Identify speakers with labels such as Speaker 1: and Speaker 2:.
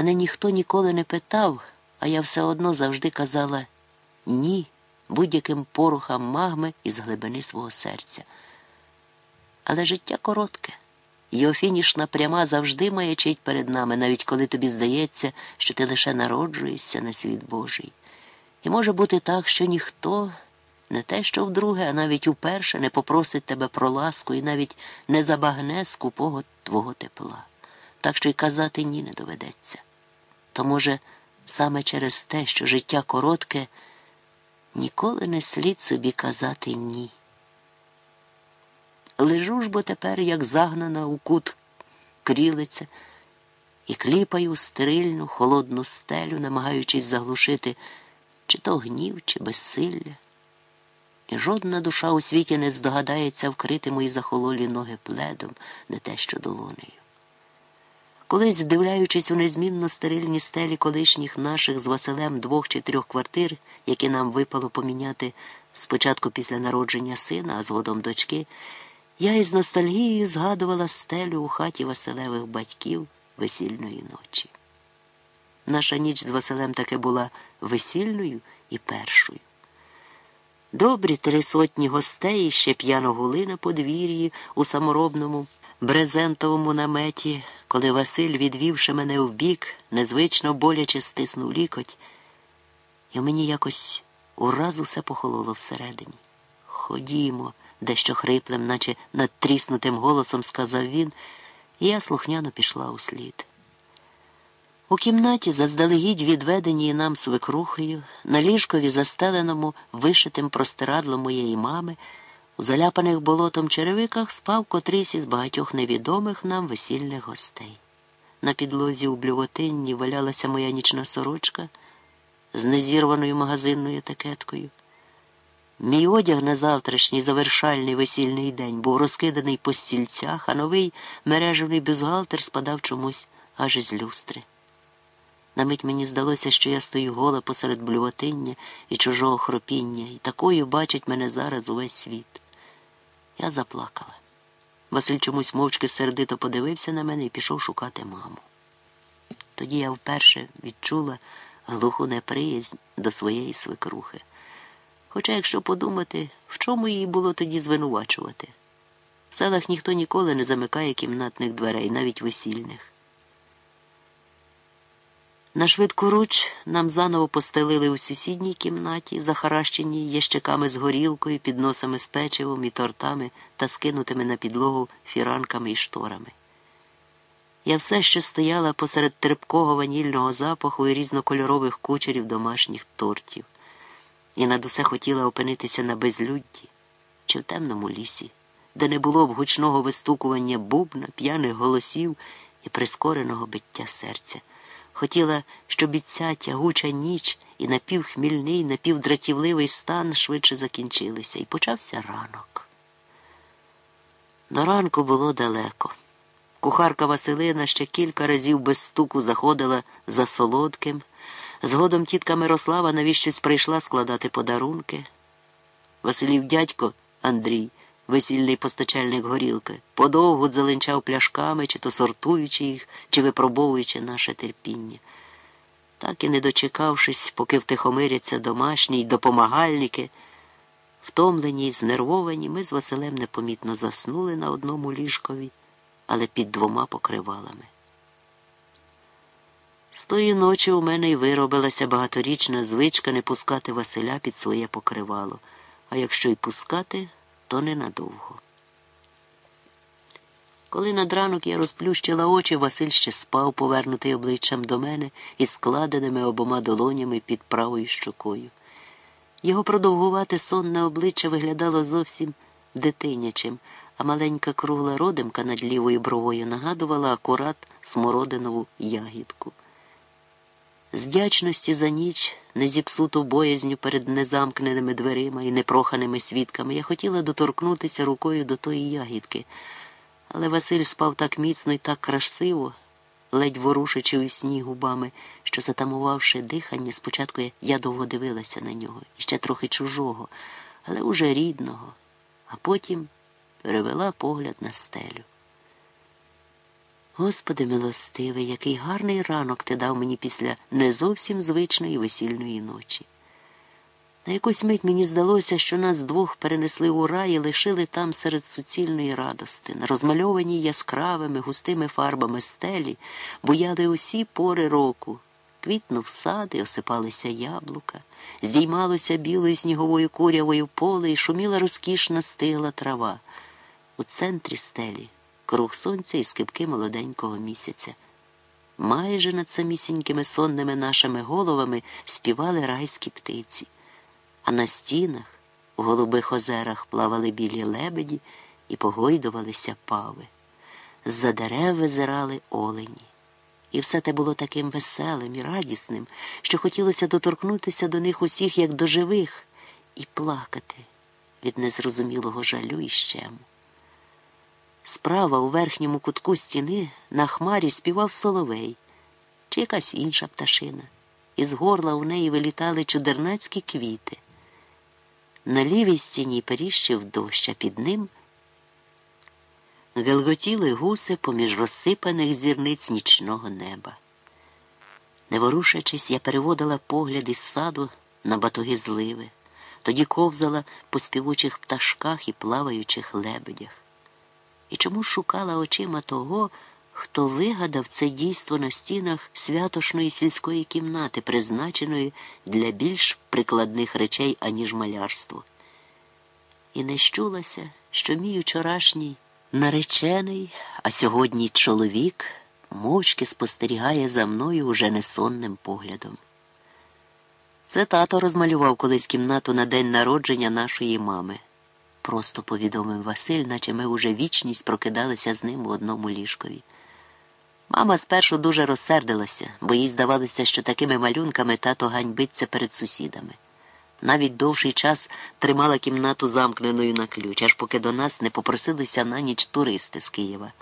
Speaker 1: Мене ніхто ніколи не питав, а я все одно завжди казала ні будь-яким порухам магми із глибини свого серця. Але життя коротке. Його фінішна пряма завжди маячить перед нами, навіть коли тобі здається, що ти лише народжуєшся на світ Божий. І може бути так, що ніхто, не те, що вдруге, а навіть уперше не попросить тебе про ласку і навіть не забагне скупого твого тепла. Так що й казати ні не доведеться. То, може, саме через те, що життя коротке, ніколи не слід собі казати ні. Лежу ж бо тепер, як загнана у кут крілиця, і кліпаю стерильну, холодну стелю, намагаючись заглушити чи то гнів, чи безсилля. І жодна душа у світі не здогадається вкрити мої захололі ноги пледом, не те що долонею. Колись, вдивляючись у незмінно стерильні стелі колишніх наших з Василем двох чи трьох квартир, які нам випало поміняти спочатку після народження сина, а згодом дочки, я із ностальгією згадувала стелю у хаті Василевих батьків весільної ночі. Наша ніч з Василем таки була весільною і першою. Добрі три сотні гостей ще п'яно гули на подвір'ї у саморобному брезентовому наметі, коли Василь, відвівши мене вбік, незвично боляче стиснув лікоть, і мені якось ураз усе похололо всередині. Ходімо, дещо хриплим, наче надтріснутим голосом сказав він, і я слухняно пішла у слід. У кімнаті, заздалегідь відведеній нам свекрухою, на ліжкові, застеленому вишитим простирадлом моєї мами, у заляпаних болотом черевиках спав котрийсь із багатьох невідомих нам весільних гостей. На підлозі у блювотинні валялася моя нічна сорочка з незірваною магазинною етикеткою. Мій одяг на завтрашній завершальний весільний день був розкиданий по стільцях, а новий мережевий бюзгалтер спадав чомусь аж із люстри. На мить мені здалося, що я стою гола посеред блювотиння і чужого хропіння, і такою бачить мене зараз увесь світ. Я заплакала. Василь чомусь мовчки сердито подивився на мене і пішов шукати маму. Тоді я вперше відчула глуху неприязнь до своєї свекрухи. Хоча, якщо подумати, в чому її було тоді звинувачувати? В селах ніхто ніколи не замикає кімнатних дверей, навіть весільних. На швидку руч нам заново постелили у сусідній кімнаті, захаращеній ящиками з горілкою, підносами з печивом і тортами та скинутими на підлогу фіранками і шторами. Я все ще стояла посеред трипкого ванільного запаху і різнокольорових кучерів домашніх тортів, і над усе хотіла опинитися на безлюдді чи в темному лісі, де не було б гучного вистукування бубна, п'яних голосів і прискореного биття серця. Хотіла, щоб і ця тягуча ніч і напівхмільний, напівдратівливий стан швидше закінчилися, і почався ранок. До ранку було далеко. Кухарка Василина ще кілька разів без стуку заходила за солодким. Згодом тітка Мирослава навіщось прийшла складати подарунки. Василів дядько Андрій весільний постачальник горілки, подовгу дзеленчав пляшками, чи то сортуючи їх, чи випробовуючи наше терпіння. Так і не дочекавшись, поки втихомиряться домашні й допомагальники, втомлені й знервовані, ми з Василем непомітно заснули на одному ліжкові, але під двома покривалами. З тої ночі у мене й виробилася багаторічна звичка не пускати Василя під своє покривало, а якщо й пускати, то ненадовго. Коли над ранок я розплющила очі, Василь ще спав, повернутий обличчям до мене із складеними обома долонями під правою щокою. Його продовгувате сонне обличчя виглядало зовсім дитинячим, а маленька кругла родимка над лівою бровою нагадувала акурат смородинову ягідку. З вдячності за ніч, не зіпсуту боязню перед незамкненими дверима і непроханими свідками, я хотіла доторкнутися рукою до тої ягідки, але Василь спав так міцно і так красиво, ледь ворушачи у сні губами, що, затамувавши дихання, спочатку я довго дивилася на нього, ще трохи чужого, але уже рідного, а потім перевела погляд на стелю. Господи милостивий, який гарний ранок ти дав мені після не зовсім звичної весільної ночі. На якусь мить мені здалося, що нас двох перенесли у рай і лишили там серед суцільної радости. На розмальованій яскравими, густими фарбами стелі буяли усі пори року. Квітнув сад і осипалися яблука, здіймалося білою сніговою курявою поле і шуміла розкішна стигла трава. У центрі стелі круг сонця і скипки молоденького місяця. Майже над самісінькими сонними нашими головами співали райські птиці, а на стінах у голубих озерах плавали білі лебеді і погойдувалися пави. З-за дерев визирали олені. І все те було таким веселим і радісним, що хотілося доторкнутися до них усіх, як до живих, і плакати від незрозумілого жалю і щему. Справа у верхньому кутку стіни на хмарі співав соловей чи якась інша пташина, із горла у неї вилітали чудернацькі квіти. На лівій стіні періщив дощ, а під ним гелготіли гуси поміж розсипаних зірниць нічного неба. Не ворушачись, я переводила погляд із саду на батоги зливи, тоді ковзала по співучих пташках і плаваючих лебедях. І чому шукала очима того, хто вигадав це дійство на стінах святошної сільської кімнати, призначеної для більш прикладних речей, аніж малярство. І не щулася, що мій вчорашній наречений, а сьогодні чоловік мовчки спостерігає за мною уже несонним поглядом. Це тато розмалював колись кімнату на день народження нашої мами просто повідомив Василь, наче ми уже вічність прокидалися з ним у одному ліжкові. Мама спершу дуже розсердилася, бо їй здавалося, що такими малюнками тато ганьбиться перед сусідами. Навіть довший час тримала кімнату замкненою на ключ, аж поки до нас не попросилися на ніч туристи з Києва.